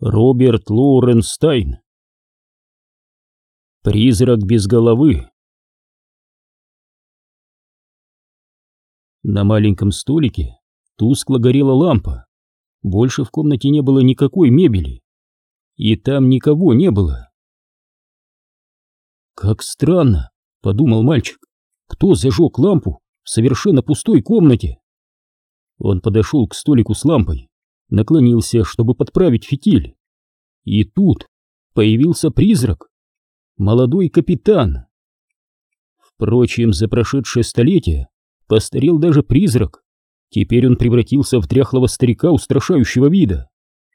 Роберт Лоуренстайн Призрак без головы На маленьком столике тускло горела лампа. Больше в комнате не было никакой мебели. И там никого не было. «Как странно», — подумал мальчик, — «кто зажег лампу в совершенно пустой комнате?» Он подошел к столику с лампой наклонился, чтобы подправить фитиль. И тут появился призрак. Молодой капитан. Впрочем, за прошедшее столетие постарел даже призрак. Теперь он превратился в дряхлого старика устрашающего вида.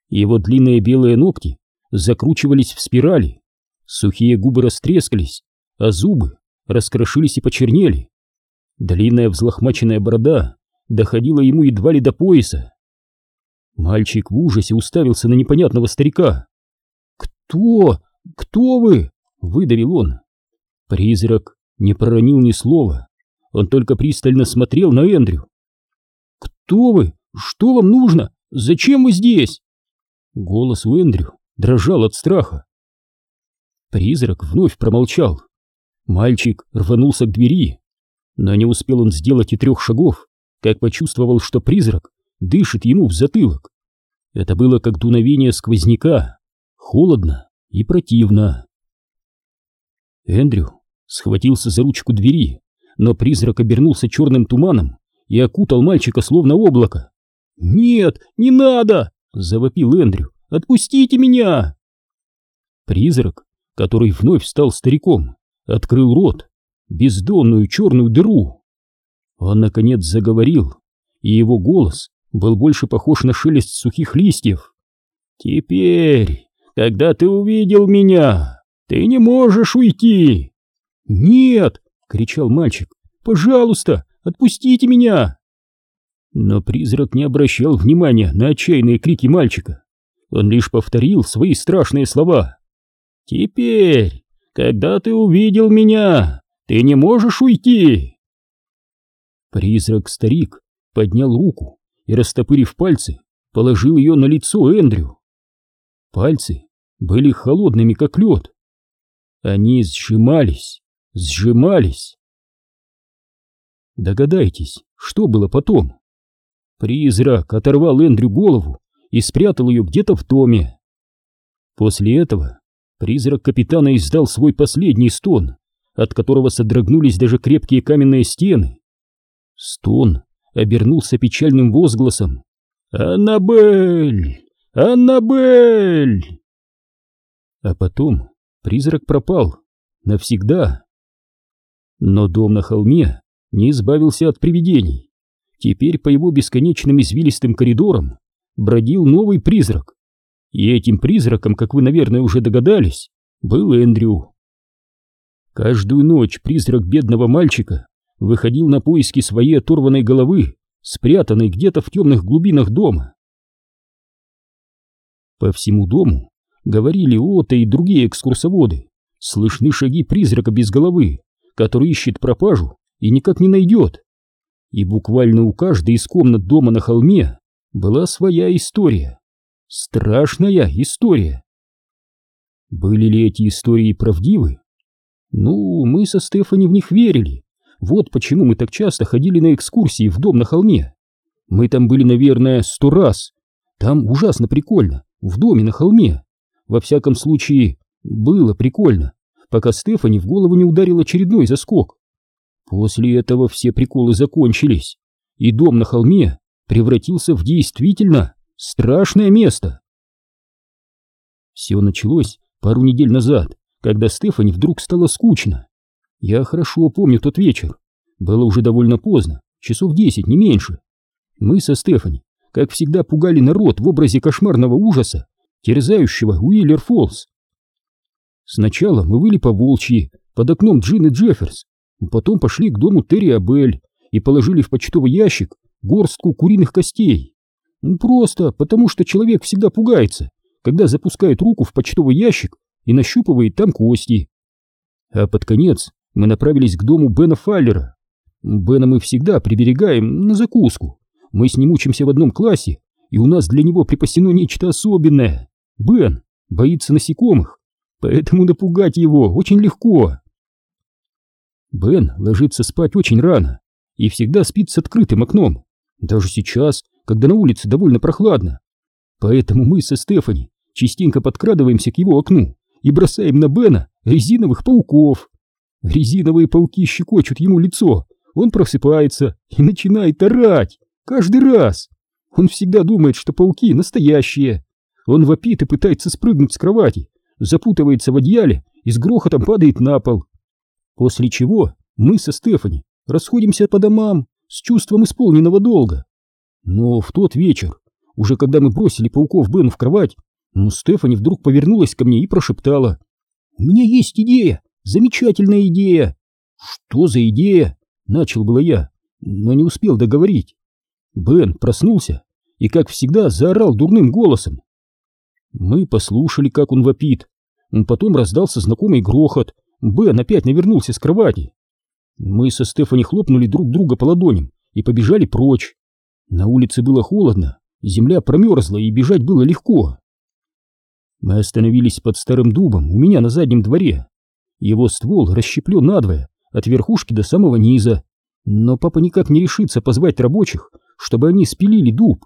Его длинные белые ногти закручивались в спирали, сухие губы растрескались, а зубы раскрошились и почернели. Длинная взлохмаченная борода доходила ему едва ли до пояса. Мальчик в ужасе уставился на непонятного старика. «Кто? Кто вы?» — выдавил он. Призрак не проронил ни слова. Он только пристально смотрел на Эндрю. «Кто вы? Что вам нужно? Зачем вы здесь?» Голос у Эндрю дрожал от страха. Призрак вновь промолчал. Мальчик рванулся к двери, но не успел он сделать и трех шагов, как почувствовал, что призрак дышит ему в затылок. Это было как дуновение сквозняка, холодно и противно. Эндрю схватился за ручку двери, но призрак обернулся черным туманом и окутал мальчика словно облако. «Нет, не надо!» — завопил Эндрю. «Отпустите меня!» Призрак, который вновь стал стариком, открыл рот, бездонную черную дыру. Он, наконец, заговорил, и его голос был больше похож на шелест сухих листьев. «Теперь, когда ты увидел меня, ты не можешь уйти!» «Нет!» — кричал мальчик. «Пожалуйста, отпустите меня!» Но призрак не обращал внимания на отчаянные крики мальчика. Он лишь повторил свои страшные слова. «Теперь, когда ты увидел меня, ты не можешь уйти!» Призрак-старик поднял руку и, растопырив пальцы, положил ее на лицо Эндрю. Пальцы были холодными, как лед. Они сжимались, сжимались. Догадайтесь, что было потом? Призрак оторвал Эндрю голову и спрятал ее где-то в доме. После этого призрак капитана издал свой последний стон, от которого содрогнулись даже крепкие каменные стены. Стон обернулся печальным возгласом. «Аннабель! Аннабель!» А потом призрак пропал. Навсегда. Но дом на холме не избавился от привидений. Теперь по его бесконечным извилистым коридорам бродил новый призрак. И этим призраком, как вы, наверное, уже догадались, был Эндрю. Каждую ночь призрак бедного мальчика выходил на поиски своей оторванной головы, спрятанной где-то в темных глубинах дома. По всему дому говорили Ота и другие экскурсоводы. Слышны шаги призрака без головы, который ищет пропажу и никак не найдет. И буквально у каждой из комнат дома на холме была своя история. Страшная история. Были ли эти истории правдивы? Ну, мы со Стефани в них верили. Вот почему мы так часто ходили на экскурсии в дом на холме. Мы там были, наверное, сто раз. Там ужасно прикольно, в доме на холме. Во всяком случае, было прикольно, пока Стефани в голову не ударил очередной заскок. После этого все приколы закончились, и дом на холме превратился в действительно страшное место. Все началось пару недель назад, когда Стефани вдруг стало скучно. Я хорошо помню тот вечер. Было уже довольно поздно, часов десять, не меньше. Мы со Стефани, как всегда, пугали народ в образе кошмарного ужаса, терзающего Уиллер Фоллс. Сначала мы выли по волчьи, под окном Джины Джефферс, потом пошли к дому Терри Абель и положили в почтовый ящик горстку куриных костей. Ну, просто потому, что человек всегда пугается, когда запускает руку в почтовый ящик и нащупывает там кости. А под конец мы направились к дому Бена Фаллера. Бена мы всегда приберегаем на закуску. Мы с ним учимся в одном классе, и у нас для него припасено нечто особенное. Бен боится насекомых, поэтому напугать его очень легко. Бен ложится спать очень рано и всегда спит с открытым окном, даже сейчас, когда на улице довольно прохладно. Поэтому мы со Стефани частенько подкрадываемся к его окну и бросаем на Бена резиновых пауков. Резиновые пауки щекочут ему лицо, он просыпается и начинает орать. Каждый раз. Он всегда думает, что пауки настоящие. Он вопит и пытается спрыгнуть с кровати, запутывается в одеяле и с грохотом падает на пол. После чего мы со Стефани расходимся по домам с чувством исполненного долга. Но в тот вечер, уже когда мы бросили пауков Бену в кровать, ну, Стефани вдруг повернулась ко мне и прошептала. «У меня есть идея! Замечательная идея!» «Что за идея?» — начал было я, но не успел договорить. Бен проснулся и, как всегда, заорал дурным голосом. Мы послушали, как он вопит. Потом раздался знакомый грохот. Бен опять навернулся с кровати. Мы со Стефани хлопнули друг друга по ладоням и побежали прочь. На улице было холодно, земля промерзла и бежать было легко. Мы остановились под старым дубом у меня на заднем дворе. Его ствол расщеплен надвое, от верхушки до самого низа. Но папа никак не решится позвать рабочих, чтобы они спилили дуб.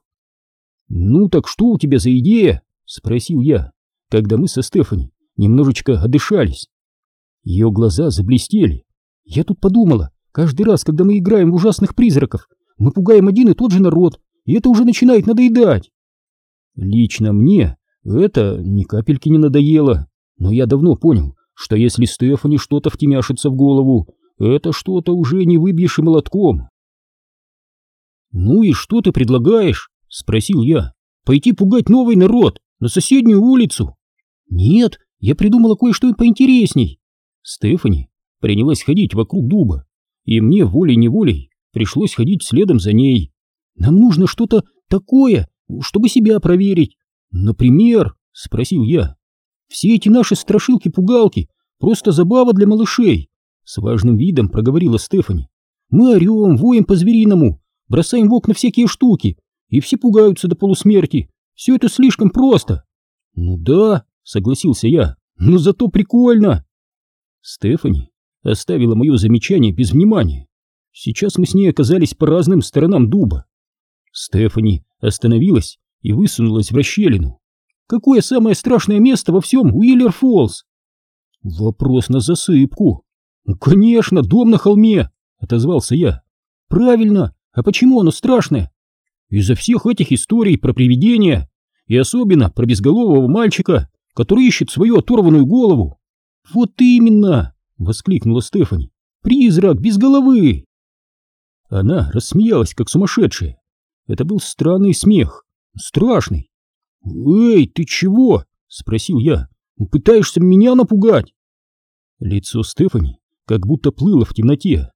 «Ну так что у тебя за идея?» — спросил я, когда мы со Стефани немножечко отдышались. Ее глаза заблестели. Я тут подумала, каждый раз, когда мы играем в ужасных призраков, мы пугаем один и тот же народ, и это уже начинает надоедать. Лично мне это ни капельки не надоело, но я давно понял, что если Стефани что-то втемяшится в голову, это что-то уже не выбьешь и молотком. «Ну и что ты предлагаешь?» — спросил я. «Пойти пугать новый народ на соседнюю улицу?» «Нет, я придумала кое-что поинтересней». Стефани принялась ходить вокруг дуба, и мне волей-неволей пришлось ходить следом за ней. «Нам нужно что-то такое, чтобы себя проверить. Например?» — спросил я. «Все эти наши страшилки-пугалки — просто забава для малышей», — с важным видом проговорила Стефани. «Мы орем, воем по-звериному, бросаем в окна всякие штуки, и все пугаются до полусмерти. Все это слишком просто. Ну да, согласился я, но зато прикольно. Стефани оставила мое замечание без внимания. Сейчас мы с ней оказались по разным сторонам дуба. Стефани остановилась и высунулась в расщелину. Какое самое страшное место во всем Уиллер-Фоллс? Вопрос на засыпку. Конечно, дом на холме, отозвался я. Правильно, а почему оно страшное? Из-за всех этих историй про привидения, и особенно про безголового мальчика, который ищет свою оторванную голову. Вот именно, воскликнула Стефани. Призрак без головы. Она рассмеялась, как сумасшедшая. Это был странный смех, страшный. «Эй, ты чего?» — спросил я. «Пытаешься меня напугать?» Лицо Стефани как будто плыло в темноте.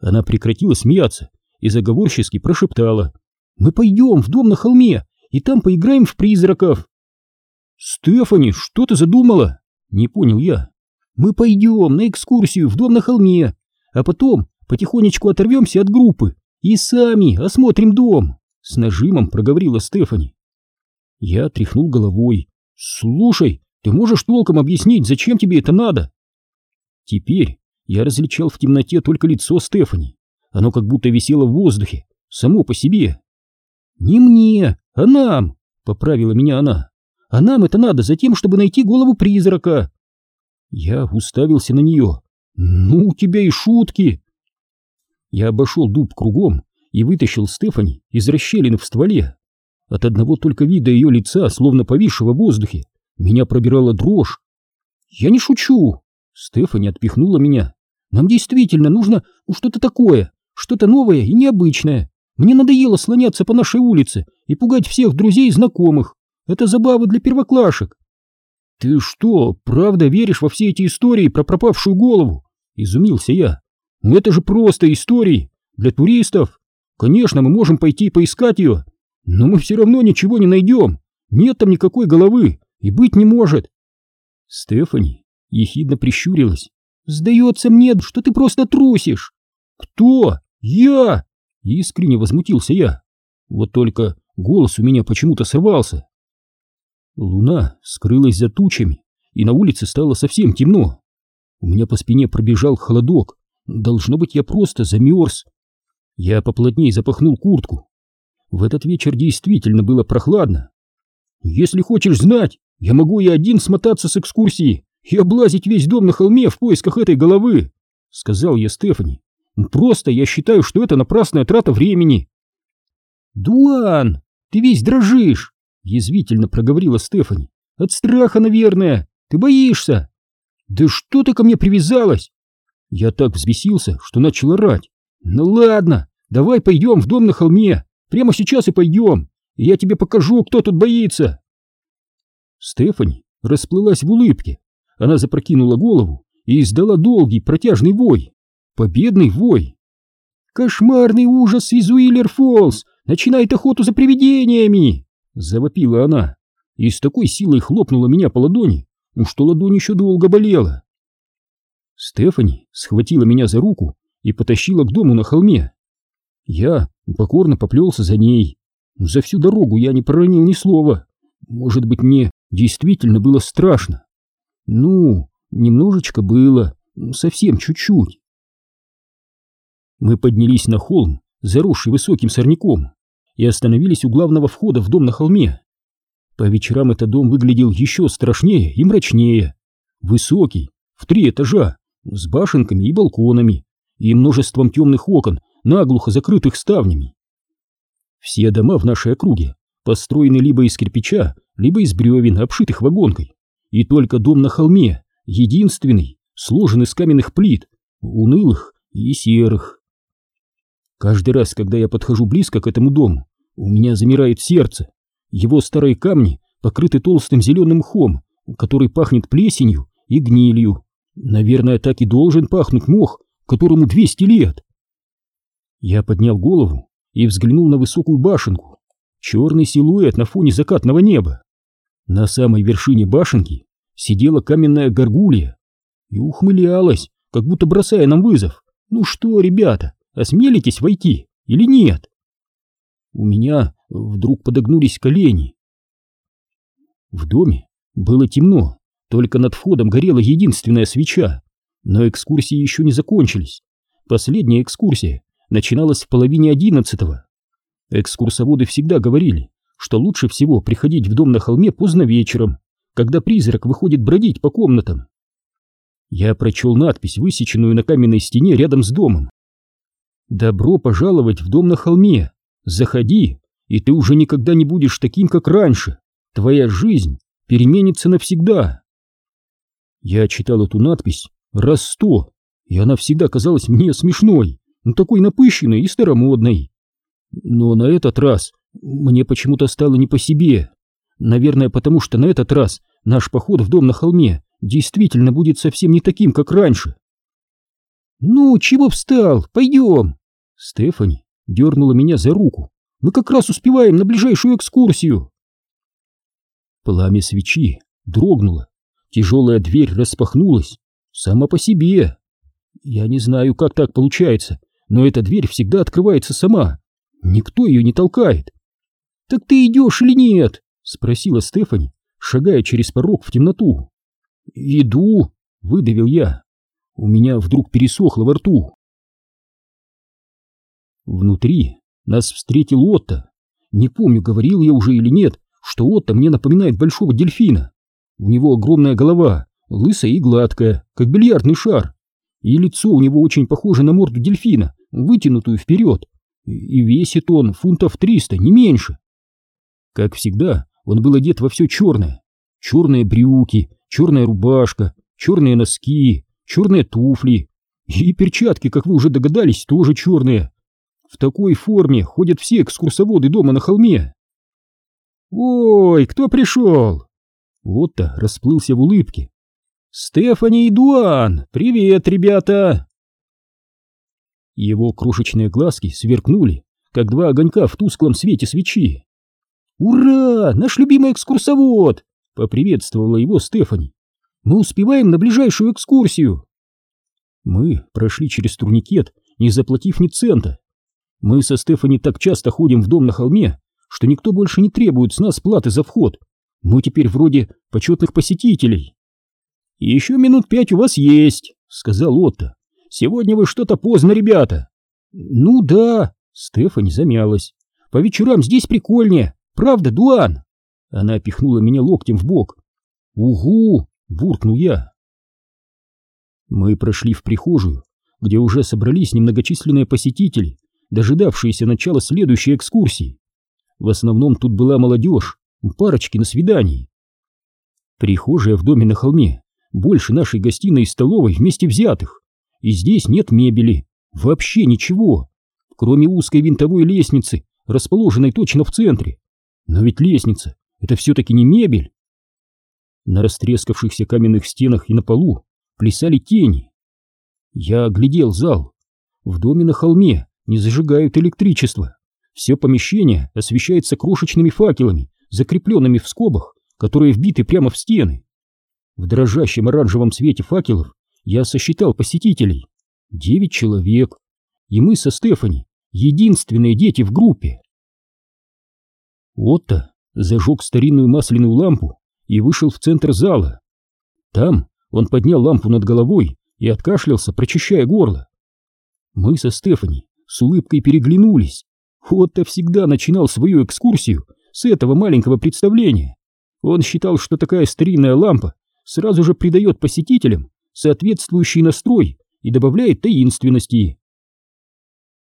Она прекратила смеяться и заговорчески прошептала. «Мы пойдем в дом на холме, и там поиграем в призраков!» «Стефани, что ты задумала?» Не понял я. «Мы пойдем на экскурсию в дом на холме, а потом потихонечку оторвемся от группы и сами осмотрим дом!» С нажимом проговорила Стефани. Я тряхнул головой. «Слушай, ты можешь толком объяснить, зачем тебе это надо?» Теперь я различал в темноте только лицо Стефани. Оно как будто висело в воздухе, само по себе. «Не мне, а нам!» — поправила меня она. «А нам это надо за тем, чтобы найти голову призрака!» Я уставился на нее. «Ну, у тебя и шутки!» Я обошел дуб кругом и вытащил Стефани из расщелины в стволе. От одного только вида ее лица, словно повисшего в воздухе, меня пробирала дрожь. «Я не шучу!» Стефани отпихнула меня. «Нам действительно нужно что-то такое, что-то новое и необычное. Мне надоело слоняться по нашей улице и пугать всех друзей и знакомых. Это забава для первоклашек. Ты что, правда веришь во все эти истории про пропавшую голову? Изумился я. Ну это же просто истории для туристов. Конечно, мы можем пойти поискать ее, но мы все равно ничего не найдем. Нет там никакой головы и быть не может. Стефани ехидно прищурилась. Сдается мне, что ты просто трусишь. «Кто? Я?» — искренне возмутился я. Вот только голос у меня почему-то срывался. Луна скрылась за тучами, и на улице стало совсем темно. У меня по спине пробежал холодок. Должно быть, я просто замерз. Я поплотнее запахнул куртку. В этот вечер действительно было прохладно. Если хочешь знать, я могу и один смотаться с экскурсии и облазить весь дом на холме в поисках этой головы, сказал я Стефани. Просто я считаю, что это напрасная трата времени. Дуан, ты весь дрожишь, язвительно проговорила Стефани. От страха, наверное. Ты боишься. Да что ты ко мне привязалась? Я так взбесился, что начал орать. Ну ладно, давай пойдем в дом на холме. Прямо сейчас и пойдем. И я тебе покажу, кто тут боится. Стефани расплылась в улыбке. Она запрокинула голову и издала долгий протяжный вой. Победный вой. «Кошмарный ужас из Уиллер-Фоллс! Начинает охоту за привидениями!» Завопила она и с такой силой хлопнула меня по ладони, что ладонь еще долго болела. Стефани схватила меня за руку и потащила к дому на холме. Я покорно поплелся за ней. За всю дорогу я не проронил ни слова. Может быть, мне действительно было страшно. Ну, немножечко было, совсем чуть-чуть. Мы поднялись на холм, заросший высоким сорняком, и остановились у главного входа в дом на холме. По вечерам этот дом выглядел еще страшнее и мрачнее. Высокий, в три этажа, с башенками и балконами, и множеством темных окон, наглухо закрытых ставнями. Все дома в нашей округе построены либо из кирпича, либо из бревен, обшитых вагонкой, и только дом на холме, единственный, сложен из каменных плит, унылых и серых. Каждый раз, когда я подхожу близко к этому дому, у меня замирает сердце. Его старые камни покрыты толстым зеленым мхом, который пахнет плесенью и гнилью. Наверное, так и должен пахнуть мох, которому 200 лет. Я поднял голову и взглянул на высокую башенку. Черный силуэт на фоне закатного неба. На самой вершине башенки сидела каменная горгулья и ухмылялась, как будто бросая нам вызов. Ну что, ребята, осмелитесь войти или нет? У меня вдруг подогнулись колени. В доме было темно, только над входом горела единственная свеча. Но экскурсии еще не закончились. Последняя экскурсия начиналась в половине одиннадцатого. Экскурсоводы всегда говорили, что лучше всего приходить в дом на холме поздно вечером, когда призрак выходит бродить по комнатам. Я прочел надпись, высеченную на каменной стене рядом с домом. «Добро пожаловать в дом на холме! Заходи, и ты уже никогда не будешь таким, как раньше! Твоя жизнь переменится навсегда!» Я читал эту надпись раз сто, и она всегда казалась мне смешной, ну такой напыщенной и старомодной. Но на этот раз мне почему-то стало не по себе. Наверное, потому что на этот раз наш поход в дом на холме действительно будет совсем не таким, как раньше. «Ну, чего встал? Пойдем!» Стефани дернула меня за руку. «Мы как раз успеваем на ближайшую экскурсию!» Пламя свечи дрогнуло. Тяжелая дверь распахнулась. Сама по себе. Я не знаю, как так получается, но эта дверь всегда открывается сама. Никто ее не толкает. «Так ты идешь или нет?» — спросила Стефани, шагая через порог в темноту. «Иду», — выдавил я. У меня вдруг пересохло во рту. Внутри нас встретил Отто. Не помню, говорил я уже или нет, что Отто мне напоминает большого дельфина. У него огромная голова, лысая и гладкая, как бильярдный шар. И лицо у него очень похоже на морду дельфина, вытянутую вперед. И весит он фунтов триста, не меньше. Как всегда, он был одет во все черное. Черные брюки, черная рубашка, черные носки, черные туфли. И перчатки, как вы уже догадались, тоже черные. В такой форме ходят все экскурсоводы дома на холме. «Ой, кто пришел?» Отто расплылся в улыбке. «Стефани и Дуан! Привет, ребята!» Его крошечные глазки сверкнули, как два огонька в тусклом свете свечи. «Ура! Наш любимый экскурсовод!» — поприветствовала его Стефани. «Мы успеваем на ближайшую экскурсию!» Мы прошли через турникет, не заплатив ни цента. Мы со Стефани так часто ходим в дом на холме, что никто больше не требует с нас платы за вход. Мы теперь вроде почетных посетителей. Еще минут пять у вас есть, сказал Отто. Сегодня вы что-то поздно, ребята. Ну да, Стефани замялась. По вечерам здесь прикольнее, правда, Дуан? Она пихнула меня локтем в бок. Угу, буркнул я. Мы прошли в прихожую, где уже собрались немногочисленные посетители, дожидавшиеся начала следующей экскурсии. В основном тут была молодежь, парочки на свидании. Прихожая в доме на холме больше нашей гостиной и столовой вместе взятых. И здесь нет мебели, вообще ничего, кроме узкой винтовой лестницы, расположенной точно в центре. Но ведь лестница — это все-таки не мебель. На растрескавшихся каменных стенах и на полу плясали тени. Я оглядел зал. В доме на холме не зажигают электричество. Все помещение освещается крошечными факелами, закрепленными в скобах, которые вбиты прямо в стены. В дрожащем оранжевом свете факелов я сосчитал посетителей. Девять человек. И мы со Стефани единственные дети в группе. Отто зажег старинную масляную лампу и вышел в центр зала. Там он поднял лампу над головой и откашлялся, прочищая горло. Мы со Стефани с улыбкой переглянулись. Отто всегда начинал свою экскурсию с этого маленького представления. Он считал, что такая старинная лампа сразу же придает посетителям соответствующий настрой и добавляет таинственности.